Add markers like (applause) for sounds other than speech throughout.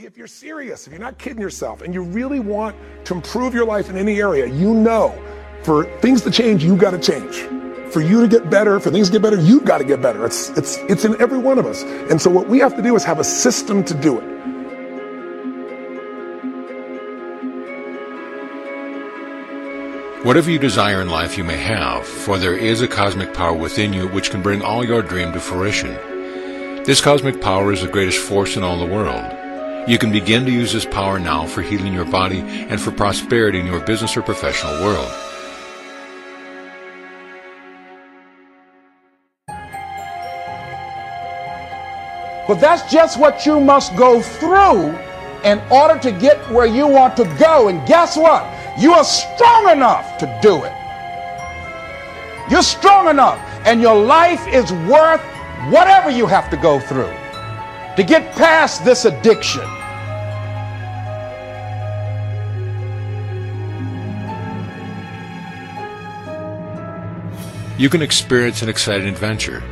If you're serious, if you're not kidding yourself, and you really want to improve your life in any area, you know for things to change, you've got to change. For you to get better, for things to get better, you've got to get better. It's, it's, it's in every one of us. And so what we have to do is have a system to do it. Whatever you desire in life you may have, for there is a cosmic power within you which can bring all your dream to fruition. This cosmic power is the greatest force in all the world. You can begin to use this power now for healing your body and for prosperity in your business or professional world. But that's just what you must go through in order to get where you want to go. And guess what? You are strong enough to do it. You're strong enough, and your life is worth whatever you have to go through to get past this addiction. You can experience an exciting adventure.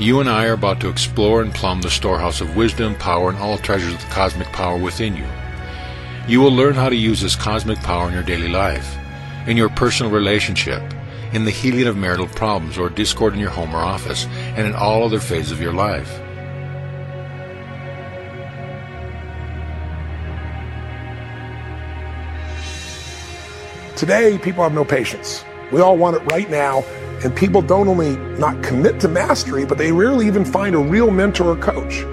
You and I are about to explore and plumb the storehouse of wisdom, power, and all treasures of the cosmic power within you. You will learn how to use this cosmic power in your daily life, in your personal relationship, in the healing of marital problems or discord in your home or office, and in all other phases of your life. Today, people have no patience. We all want it right now, and people don't only not commit to mastery, but they rarely even find a real mentor or coach.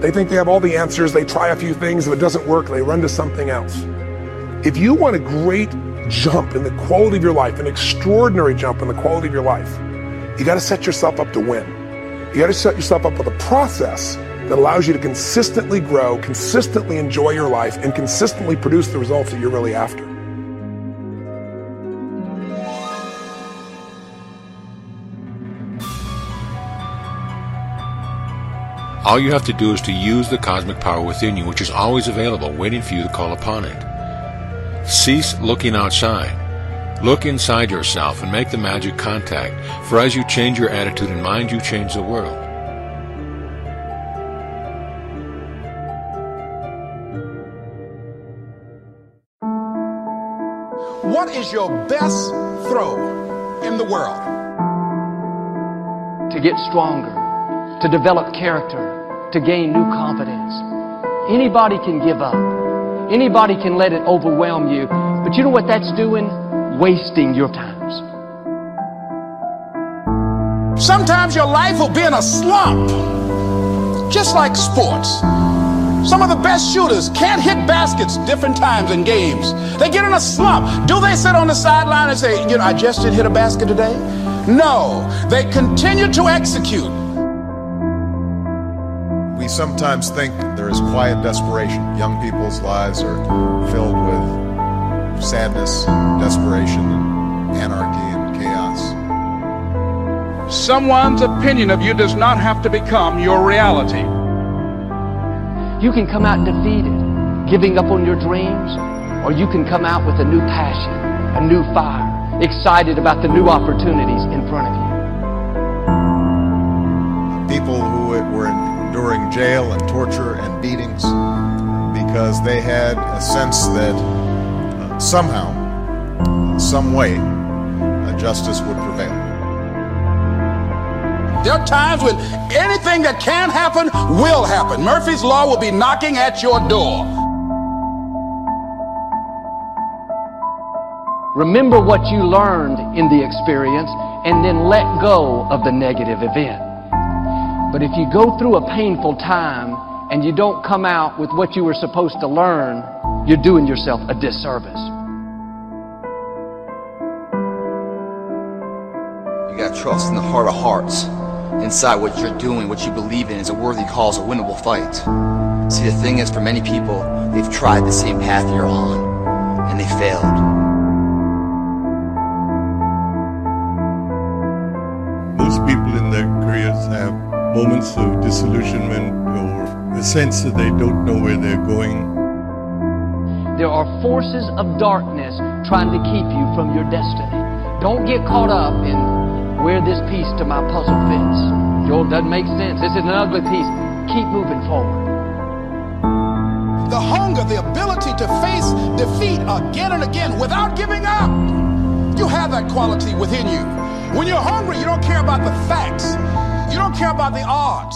They think they have all the answers, they try a few things, if it doesn't work, they run to something else. If you want a great jump in the quality of your life, an extraordinary jump in the quality of your life, you got to set yourself up to win. You got to set yourself up with a process that allows you to consistently grow, consistently enjoy your life, and consistently produce the results that you're really after. All you have to do is to use the cosmic power within you, which is always available, waiting for you to call upon it. Cease looking outside. Look inside yourself and make the magic contact, for as you change your attitude and mind, you change the world. What is your best throw in the world? To get stronger, to develop character, to gain new confidence. Anybody can give up. Anybody can let it overwhelm you. But you know what that's doing? Wasting your times. Sometimes your life will be in a slump, just like sports. Some of the best shooters can't hit baskets different times in games. They get in a slump. Do they sit on the sideline and say, you know, I just didn't hit a basket today? No, they continue to execute. We sometimes think there is quiet desperation. Young people's lives are filled with sadness, desperation, and anarchy and chaos. Someone's opinion of you does not have to become your reality. You can come out defeated, giving up on your dreams, or you can come out with a new passion, a new fire, excited about the new opportunities in front of you. People who were enduring jail and torture and beatings because they had a sense that uh, somehow, some way, uh, justice would prevail. There are times when anything that can happen will happen. Murphy's Law will be knocking at your door. Remember what you learned in the experience and then let go of the negative event. But if you go through a painful time and you don't come out with what you were supposed to learn, you're doing yourself a disservice. You got trust in the heart of hearts inside what you're doing, what you believe in is a worthy cause, a winnable fight. See, the thing is, for many people, they've tried the same path you're on, and they failed. Most people in their careers have moments of disillusionment or a sense that they don't know where they're going. There are forces of darkness trying to keep you from your destiny. Don't get caught up in where this piece to my puzzle fits. Joel doesn't make sense. This is an ugly piece. Keep moving forward. the hunger, the ability to face defeat again and again without giving up. You have that quality within you. When you're hungry, you don't care about the facts. You don't care about the odds.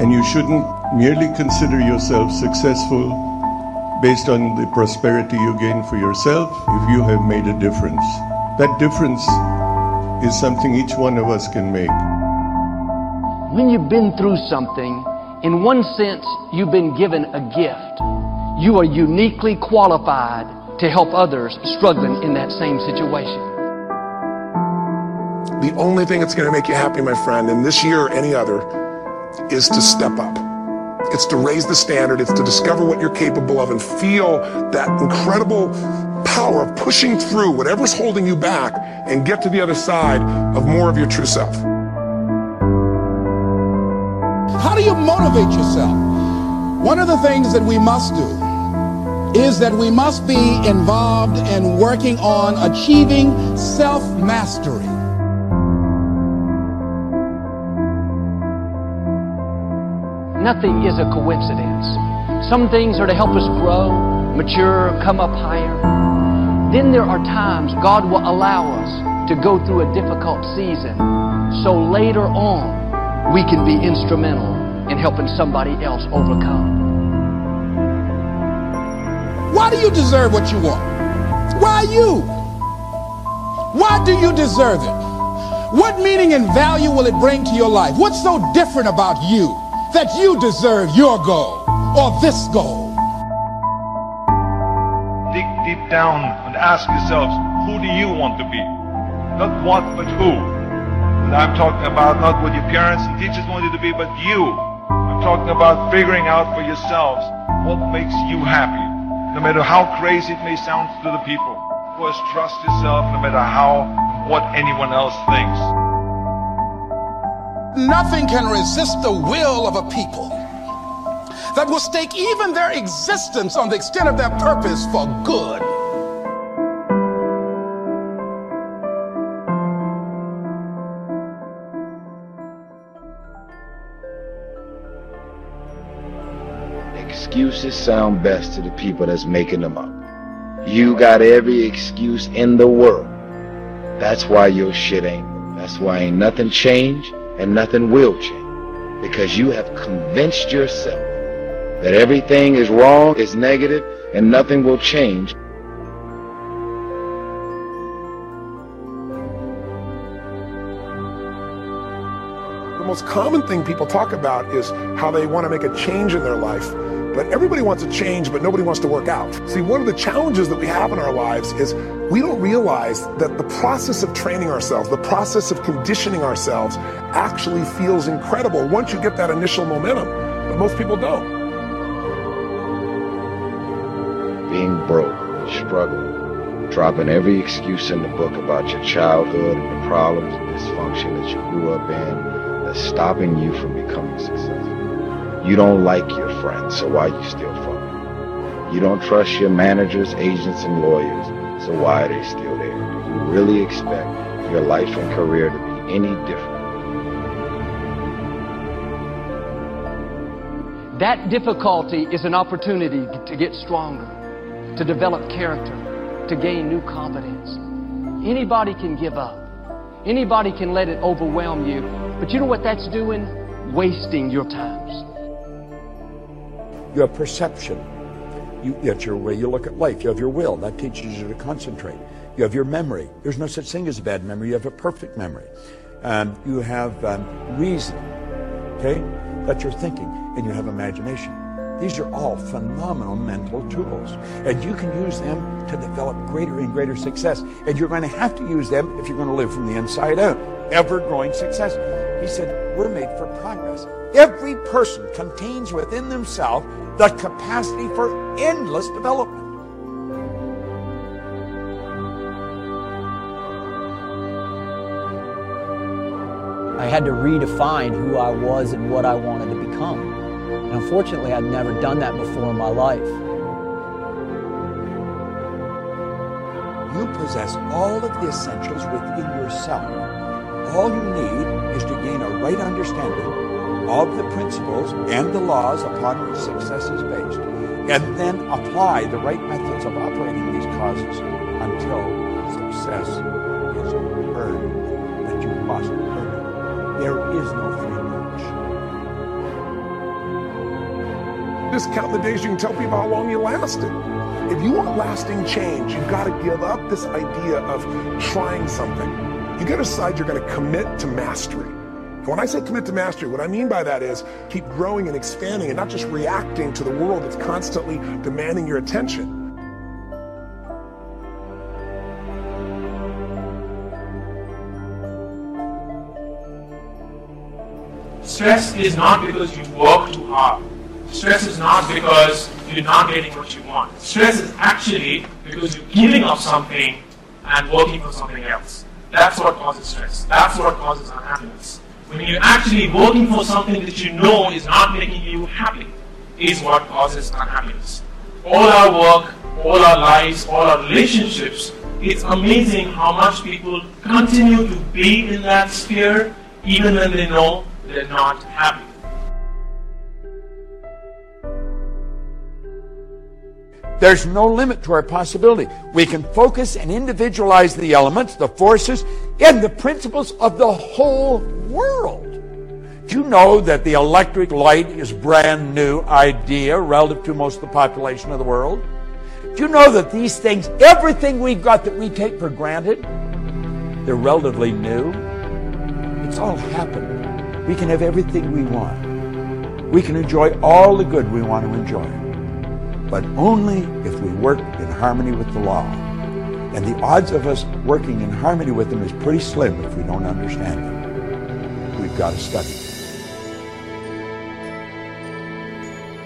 And you shouldn't merely consider yourself successful based on the prosperity you gain for yourself if you have made a difference. That difference is something each one of us can make. When you've been through something, in one sense, you've been given a gift. You are uniquely qualified to help others struggling in that same situation. The only thing that's going to make you happy, my friend, in this year or any other, is to uh-huh. step up. It's to raise the standard. It's to discover what you're capable of and feel that incredible power of pushing through whatever's holding you back and get to the other side of more of your true self. How do you motivate yourself? One of the things that we must do is that we must be involved in working on achieving self-mastery. Nothing is a coincidence. Some things are to help us grow, mature, come up higher. Then there are times God will allow us to go through a difficult season so later on we can be instrumental in helping somebody else overcome. Why do you deserve what you want? Why you? Why do you deserve it? What meaning and value will it bring to your life? What's so different about you that you deserve your goal or this goal? Dig deep down and ask yourselves, who do you want to be? Not what, but who. And I'm talking about not what your parents and teachers want you to be, but you. I'm talking about figuring out for yourselves what makes you happy. No matter how crazy it may sound to the people. Of course, trust yourself no matter how, what anyone else thinks. Nothing can resist the will of a people that will stake even their existence on the extent of their purpose for good. Excuses sound best to the people that's making them up. You got every excuse in the world. That's why your shit ain't. That's why ain't nothing changed and nothing will change. Because you have convinced yourself that everything is wrong, is negative, and nothing will change. The most common thing people talk about is how they want to make a change in their life. But everybody wants to change, but nobody wants to work out. See, one of the challenges that we have in our lives is we don't realize that the process of training ourselves, the process of conditioning ourselves, actually feels incredible once you get that initial momentum. But most people don't. Being broke, struggling, dropping every excuse in the book about your childhood and the problems and dysfunction that you grew up in that's stopping you from becoming successful. You don't like your friends, so why are you still fuck? You don't trust your managers, agents, and lawyers, so why are they still there? Do you really expect your life and career to be any different? That difficulty is an opportunity to get stronger, to develop character, to gain new confidence. Anybody can give up. Anybody can let it overwhelm you. But you know what that's doing? Wasting your times. You have perception. You, that's your way you look at life. You have your will. That teaches you to concentrate. You have your memory. There's no such thing as a bad memory. You have a perfect memory. Um, you have um, reason. Okay? That's your thinking. And you have imagination. These are all phenomenal mental tools. And you can use them to develop greater and greater success. And you're going to have to use them if you're going to live from the inside out. Ever growing success. He said, We're made for progress. Every person contains within themselves the capacity for endless development. I had to redefine who I was and what I wanted to become. And unfortunately, I'd never done that before in my life. You possess all of the essentials within yourself. All you need is to gain a right understanding of the principles and the laws upon which success is based, and then apply the right methods of operating these causes until success is earned. That you must earn it. There is no free lunch. Just count the days you can tell people how long you lasted. If you want lasting change, you've got to give up this idea of trying something. You got to decide you're going to commit to mastery. And when I say commit to mastery, what I mean by that is keep growing and expanding and not just reacting to the world that's constantly demanding your attention. Stress is not because you work too hard. Stress is not because you're not getting what you want. Stress is actually because you're giving up something and working for something else. That's what causes stress. That's what causes unhappiness. When you're actually working for something that you know is not making you happy, is what causes unhappiness. All our work, all our lives, all our relationships, it's amazing how much people continue to be in that sphere even when they know they're not happy. There's no limit to our possibility. We can focus and individualize the elements, the forces, and the principles of the whole world. Do you know that the electric light is brand new idea relative to most of the population of the world? Do you know that these things, everything we've got that we take for granted, they're relatively new? It's all happened. We can have everything we want. We can enjoy all the good we want to enjoy but only if we work in harmony with the law. And the odds of us working in harmony with them is pretty slim if we don't understand them. We've got to study.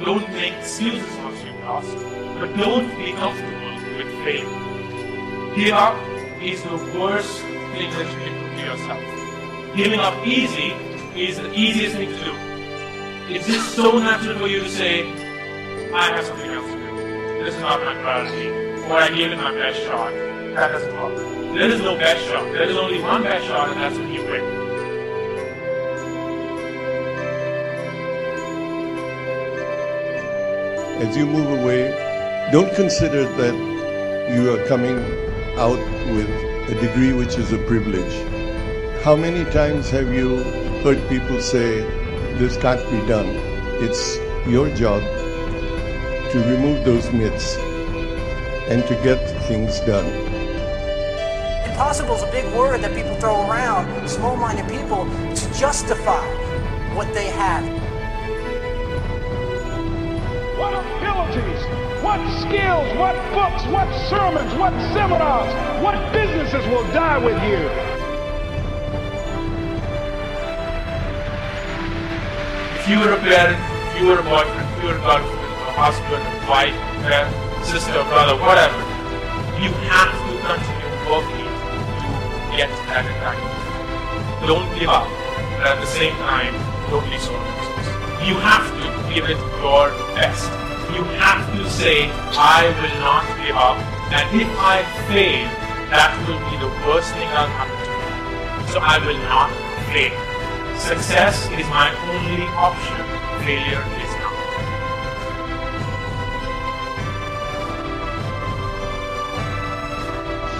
Don't make excuses for you've lost, but don't be comfortable with failing. Give up is the worst thing that you can do to yourself. Giving up easy is the easiest thing to do. It's just so natural for you to say, I have something. This is not my priority. Or I gave it my best shot. That doesn't work. There is no best shot. There is only one best shot, and that's when you win. As you move away, don't consider that you are coming out with a degree which is a privilege. How many times have you heard people say, this can't be done? It's your job to remove those myths and to get things done. Impossible is a big word that people throw around, small minded people, to justify what they have. What abilities, what skills, what books, what sermons, what seminars, what businesses will die with you? If you were a parent, if you were a boyfriend, if you were a girlfriend, a husband, wife, friend, sister, brother, whatever, you have to continue working to get that entitlement. Don't give up, but at the same time, don't be sore You have to give it your best. You have to say, I will not give up, and if I fail, that will be the worst thing that'll happen to me. So I will not fail. Success is my only option. Failure is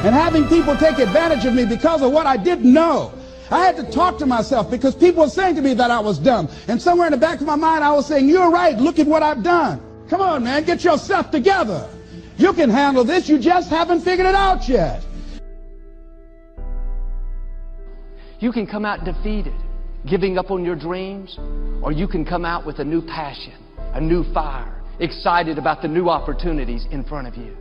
and having people take advantage of me because of what I didn't know. I had to talk to myself because people were saying to me that I was dumb. And somewhere in the back of my mind, I was saying, You're right. Look at what I've done. Come on, man. Get yourself together. You can handle this. You just haven't figured it out yet. You can come out defeated, giving up on your dreams, or you can come out with a new passion, a new fire, excited about the new opportunities in front of you.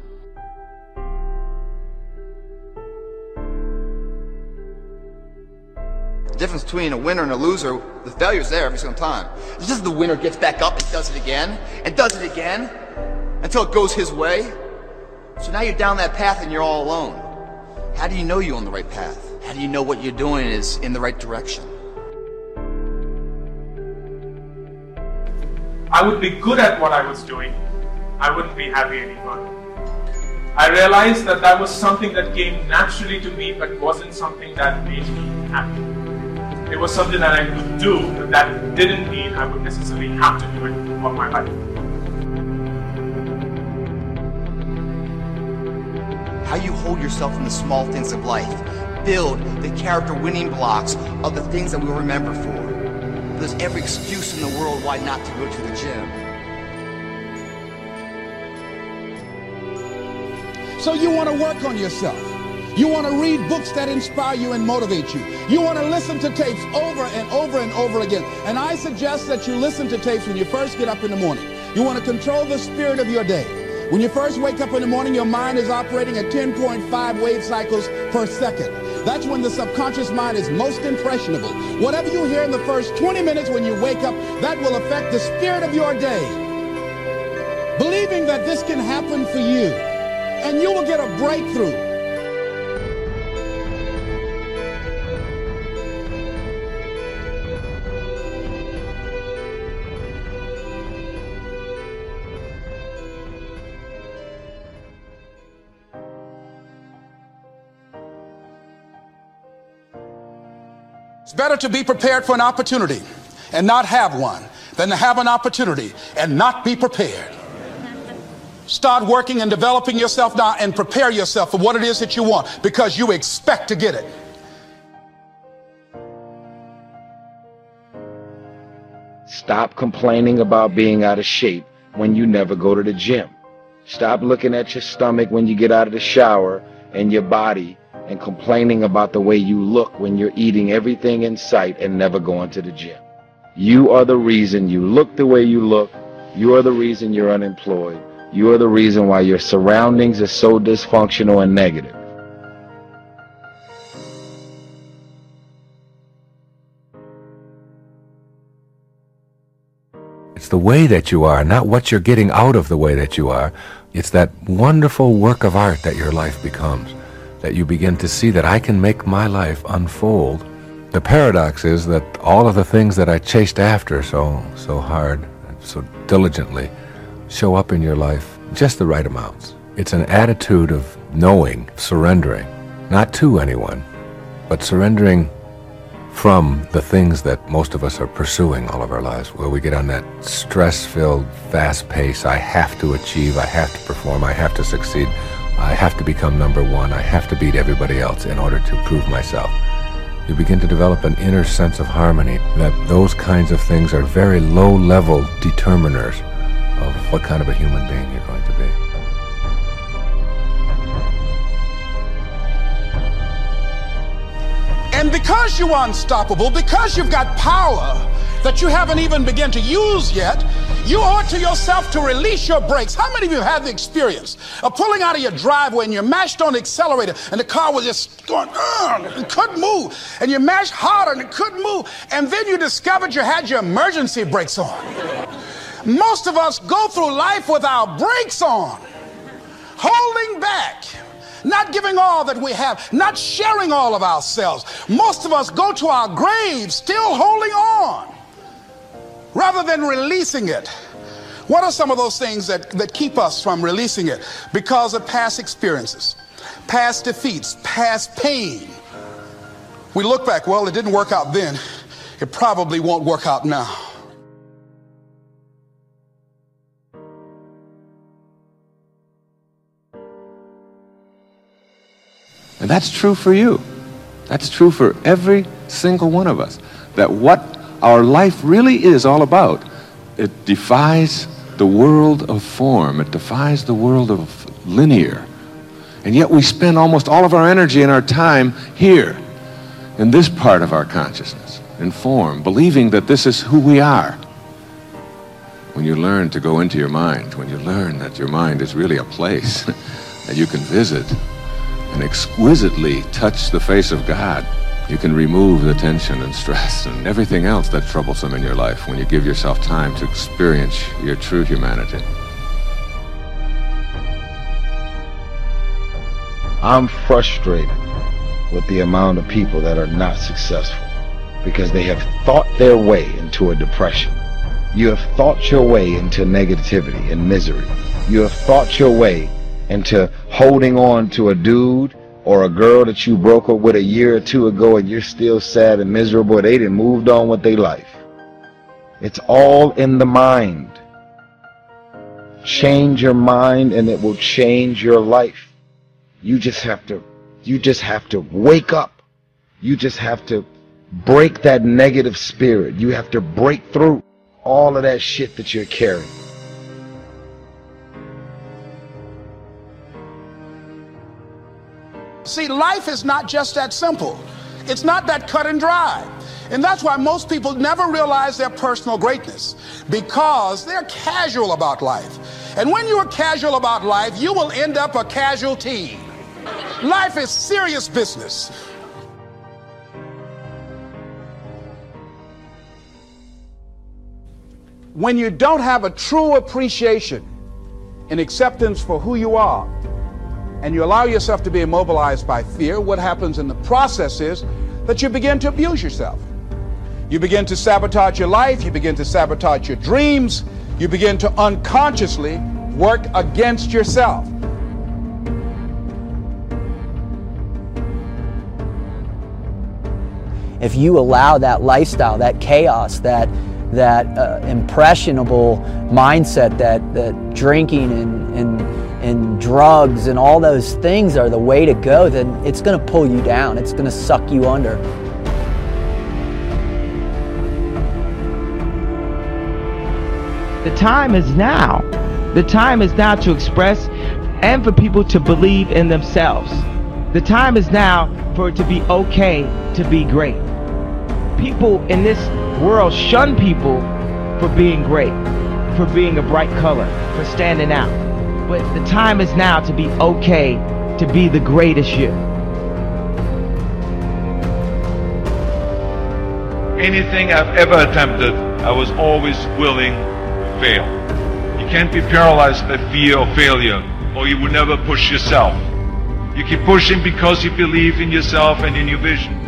The difference between a winner and a loser, the failure's there every single time. It's just the winner gets back up and does it again, and does it again, until it goes his way. So now you're down that path and you're all alone. How do you know you're on the right path? How do you know what you're doing is in the right direction? I would be good at what I was doing. I wouldn't be happy anymore. I realized that that was something that came naturally to me but wasn't something that made me happy. It was something that I could do, but that didn't mean I would necessarily have to do it all my life. How you hold yourself in the small things of life. Build the character winning blocks of the things that we will remember for. There's every excuse in the world why not to go to the gym. So you want to work on yourself. You want to read books that inspire you and motivate you. You want to listen to tapes over and over and over again. And I suggest that you listen to tapes when you first get up in the morning. You want to control the spirit of your day. When you first wake up in the morning, your mind is operating at 10.5 wave cycles per second. That's when the subconscious mind is most impressionable. Whatever you hear in the first 20 minutes when you wake up, that will affect the spirit of your day. Believing that this can happen for you, and you will get a breakthrough. It's better to be prepared for an opportunity and not have one than to have an opportunity and not be prepared. Start working and developing yourself now and prepare yourself for what it is that you want because you expect to get it. Stop complaining about being out of shape when you never go to the gym. Stop looking at your stomach when you get out of the shower and your body and complaining about the way you look when you're eating everything in sight and never going to the gym. You are the reason you look the way you look. You are the reason you're unemployed. You are the reason why your surroundings are so dysfunctional and negative. It's the way that you are, not what you're getting out of the way that you are. It's that wonderful work of art that your life becomes that you begin to see that I can make my life unfold. The paradox is that all of the things that I chased after so so hard, so diligently, show up in your life just the right amounts. It's an attitude of knowing, surrendering, not to anyone, but surrendering from the things that most of us are pursuing all of our lives, where we get on that stress filled, fast pace. I have to achieve, I have to perform, I have to succeed. I have to become number one. I have to beat everybody else in order to prove myself. You begin to develop an inner sense of harmony that those kinds of things are very low level determiners of what kind of a human being you're going to be. And because you are unstoppable, because you've got power that you haven't even begun to use yet, you it to yourself to release your brakes. How many of you have the experience of pulling out of your driveway and you mashed on the accelerator and the car was just going, and couldn't move. And you mashed harder and it couldn't move. And then you discovered you had your emergency brakes on. Most of us go through life with our brakes on, holding back not giving all that we have, not sharing all of ourselves. Most of us go to our graves still holding on rather than releasing it. What are some of those things that, that keep us from releasing it? Because of past experiences, past defeats, past pain. We look back, well, it didn't work out then. It probably won't work out now. And that's true for you. That's true for every single one of us. That what our life really is all about. It defies the world of form, it defies the world of linear. And yet we spend almost all of our energy and our time here, in this part of our consciousness, in form, believing that this is who we are. When you learn to go into your mind, when you learn that your mind is really a place (laughs) that you can visit and exquisitely touch the face of God, you can remove the tension and stress and everything else that's troublesome in your life when you give yourself time to experience your true humanity. I'm frustrated with the amount of people that are not successful because they have thought their way into a depression. You have thought your way into negativity and misery. You have thought your way into holding on to a dude or a girl that you broke up with a year or two ago and you're still sad and miserable, they didn't moved on with their life. It's all in the mind. Change your mind and it will change your life. You just have to, you just have to wake up. You just have to break that negative spirit. You have to break through all of that shit that you're carrying. See, life is not just that simple. It's not that cut and dry. And that's why most people never realize their personal greatness because they're casual about life. And when you're casual about life, you will end up a casualty. Life is serious business. When you don't have a true appreciation and acceptance for who you are, and you allow yourself to be immobilized by fear, what happens in the process is that you begin to abuse yourself. You begin to sabotage your life, you begin to sabotage your dreams, you begin to unconsciously work against yourself. If you allow that lifestyle, that chaos, that that uh, impressionable mindset that, that drinking and, and, and drugs and all those things are the way to go, then it's going to pull you down. It's going to suck you under. The time is now. The time is now to express and for people to believe in themselves. The time is now for it to be okay to be great. People in this world shun people for being great, for being a bright color, for standing out. But the time is now to be okay to be the greatest you. Anything I've ever attempted, I was always willing to fail. You can't be paralyzed by fear of failure, or you will never push yourself. You keep pushing because you believe in yourself and in your vision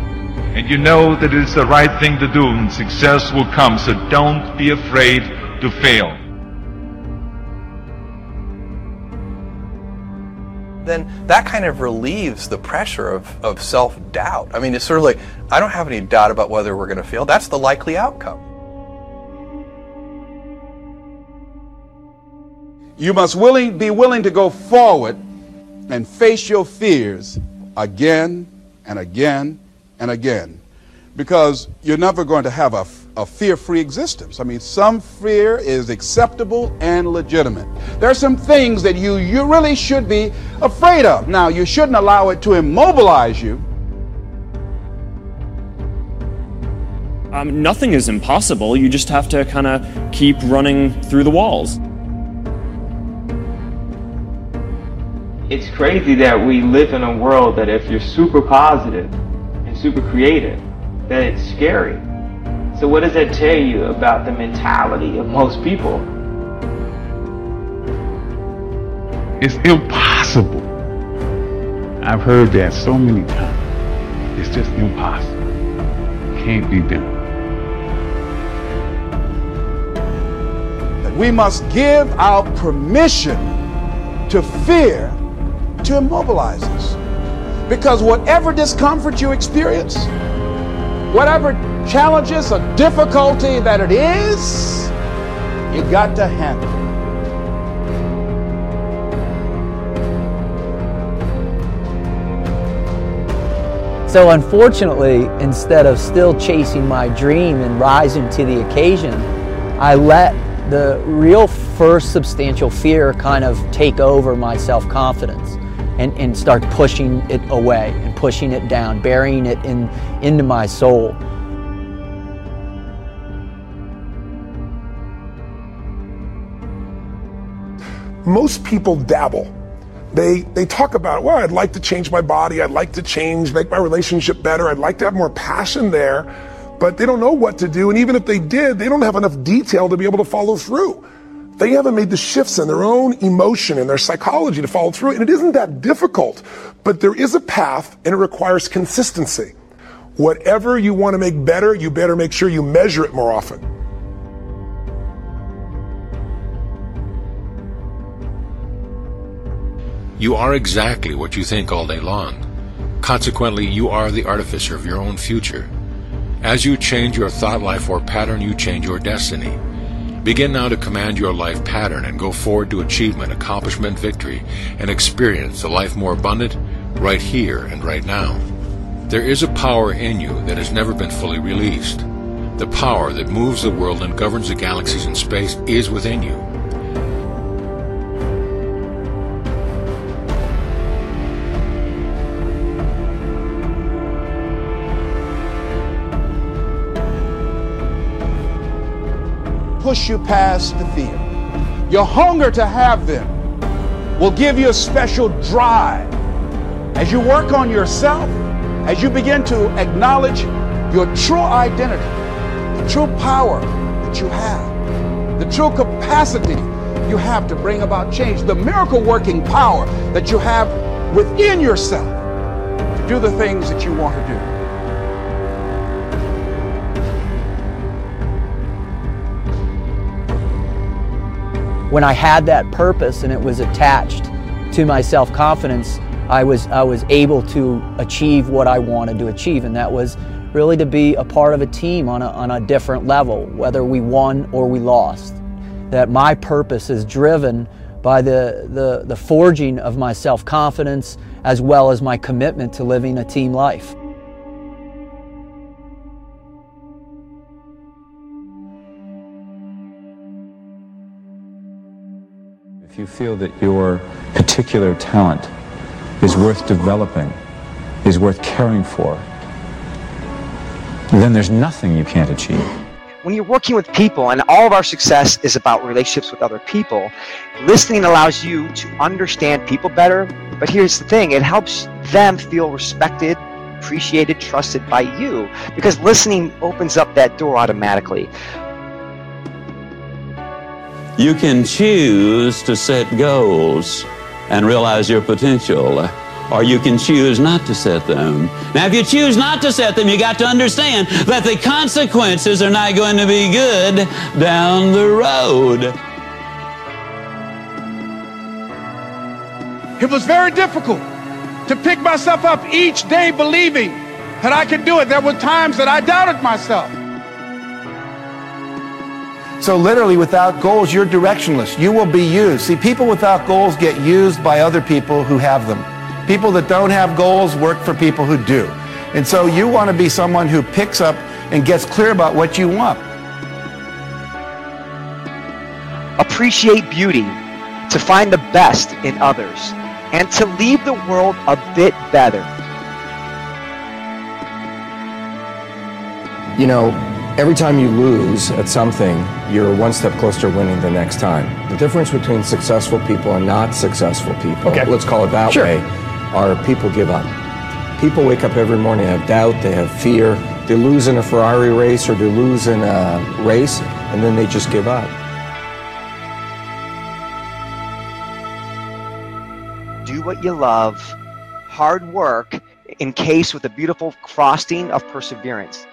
and you know that it's the right thing to do and success will come. So don't be afraid to fail. Then that kind of relieves the pressure of, of self doubt. I mean, it's sort of like, I don't have any doubt about whether we're going to fail. That's the likely outcome. You must willing, be willing to go forward and face your fears again and again and again because you're never going to have a, a fear free existence. I mean, some fear is acceptable and legitimate. There are some things that you, you really should be afraid of. Now, you shouldn't allow it to immobilize you. Um, nothing is impossible. You just have to kind of keep running through the walls. It's crazy that we live in a world that if you're super and super creative, that it's scary. So what does that tell you about the mentality of most people? It's impossible. I've heard that so many times. It's just impossible. Can't be done. We must give our permission to fear to immobilize us. Because whatever discomfort you experience, whatever challenges or difficulty that it is, you got to handle So, unfortunately, instead of still chasing my dream and rising to the occasion, I let the real first substantial fear kind of take over my self confidence and, and start pushing it away and pushing it down, burying it in, into my soul. Most people dabble. They, they talk about, well, I'd like to change my body. I'd like to change, make my relationship better. I'd like to have more passion there, but they don't know what to do. And even if they did, they don't have enough detail to be able to follow through. They haven't made the shifts in their own emotion and their psychology to follow through. And it isn't that difficult, but there is a path and it requires consistency. Whatever you want to make better, you better make sure you measure it more often. You are exactly what you think all day long. Consequently, you are the artificer of your own future. As you change your thought life or pattern, you change your destiny. Begin now to command your life pattern and go forward to achievement, accomplishment, victory, and experience a life more abundant right here and right now. There is a power in you that has never been fully released. The power that moves the world and governs the galaxies and space is within you. Push you past the fear. Your hunger to have them will give you a special drive. As you work on yourself, as you begin to acknowledge your true identity, the true power that you have, the true capacity you have to bring about change, the miracle working power that you have within yourself to do the things that you want to do. When I had that purpose and it was attached to my self confidence, I was, I was able to achieve what I wanted to achieve, and that was really to be a part of a team on a, on a different level, whether we won or we lost. That my purpose is driven by the, the, the forging of my self confidence as well as my commitment to living a team life. You feel that your particular talent is worth developing, is worth caring for, then there's nothing you can't achieve. When you're working with people, and all of our success is about relationships with other people, listening allows you to understand people better. But here's the thing it helps them feel respected, appreciated, trusted by you, because listening opens up that door automatically. You can choose to set goals and realize your potential, or you can choose not to set them. Now, if you choose not to set them, you got to understand that the consequences are not going to be good down the road. It was very difficult to pick myself up each day believing that I could do it. There were times that I doubted myself. So literally without goals, you're directionless. You will be used. See, people without goals get used by other people who have them. People that don't have goals work for people who do. And so you want to be someone who picks up and gets clear about what you want. Appreciate beauty, to find the best in others, and to leave the world a bit better. You know, every time you lose at something, you're one step closer to winning the next time. The difference between successful people and not successful people, Okay. let's call it that Sure. way, are people give up. People wake up every morning, they have doubt, they have fear, they lose in a Ferrari race or they lose in a race, and then they just give up. Do what you love, hard work, encased with a beautiful frosting of perseverance.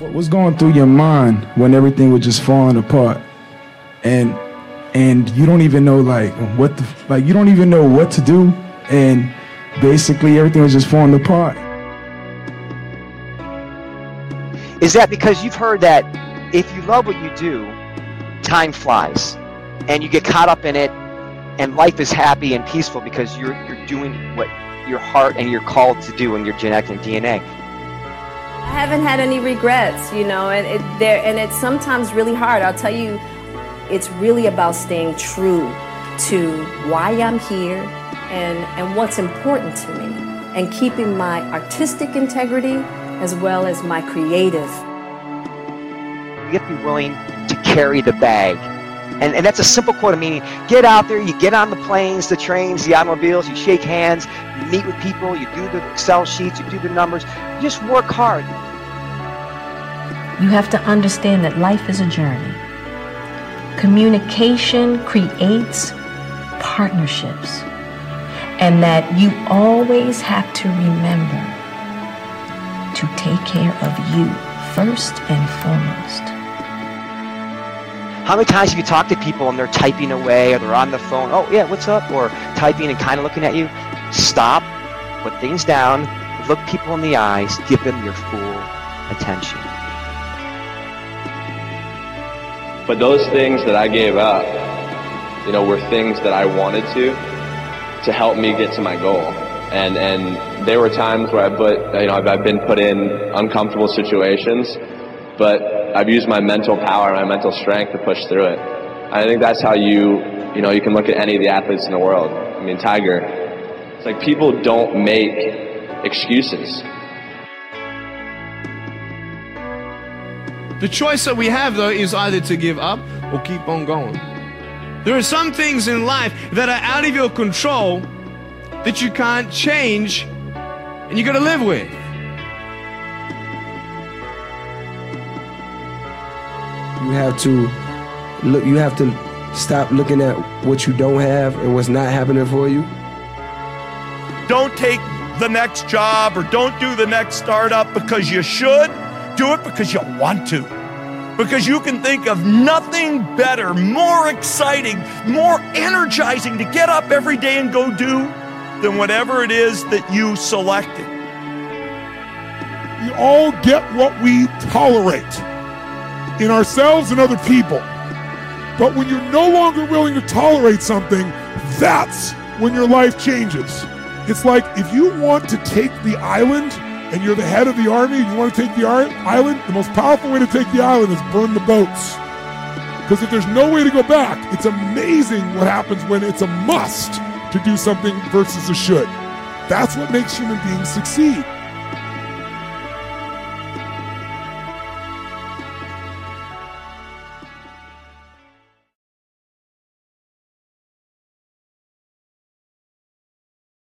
What was going through your mind when everything was just falling apart, and and you don't even know like what the like you don't even know what to do, and basically everything was just falling apart. Is that because you've heard that if you love what you do, time flies, and you get caught up in it, and life is happy and peaceful because you're you're doing what your heart and you're called to do in your genetic and DNA. I haven't had any regrets, you know, and it there and it's sometimes really hard. I'll tell you, it's really about staying true to why I'm here and and what's important to me and keeping my artistic integrity as well as my creative. You have to be willing to carry the bag. And, and that's a simple quote. I mean, get out there, you get on the planes, the trains, the automobiles, you shake hands, you meet with people, you do the Excel sheets, you do the numbers. You just work hard. You have to understand that life is a journey. Communication creates partnerships, and that you always have to remember to take care of you first and foremost. How many times have you talked to people and they're typing away or they're on the phone? Oh, yeah, what's up? Or typing and kind of looking at you. Stop, Put things down, look people in the eyes, give them your full attention. But those things that I gave up, you know, were things that I wanted to, to help me get to my goal. And, and there were times where I put, you know, I've, I've been put in uncomfortable situations, but I've used my mental power, my mental strength to push through it. I think that's how you, you know, you can look at any of the athletes in the world. I mean, Tiger, it's like people don't make excuses. The choice that we have, though, is either to give up or keep on going. There are some things in life that are out of your control that you can't change and you got to live with. You have to look. You have to stop looking at what you don't have and what's not happening for you. Don't take the next job or don't do the next startup because you should. Do it because you want to. Because you can think of nothing better, more exciting, more energizing to get up every day and go do than whatever it is that you selected. We all get what we tolerate in ourselves and other people. But when you're no longer willing to tolerate something, that's when your life changes. It's like if you want to take the island and you're the head of the army and you want to take the island, the most powerful way to take the island is burn the boats. Because if there's no way to go back, it's amazing what happens when it's a must to do something versus a should. That's what makes human beings succeed.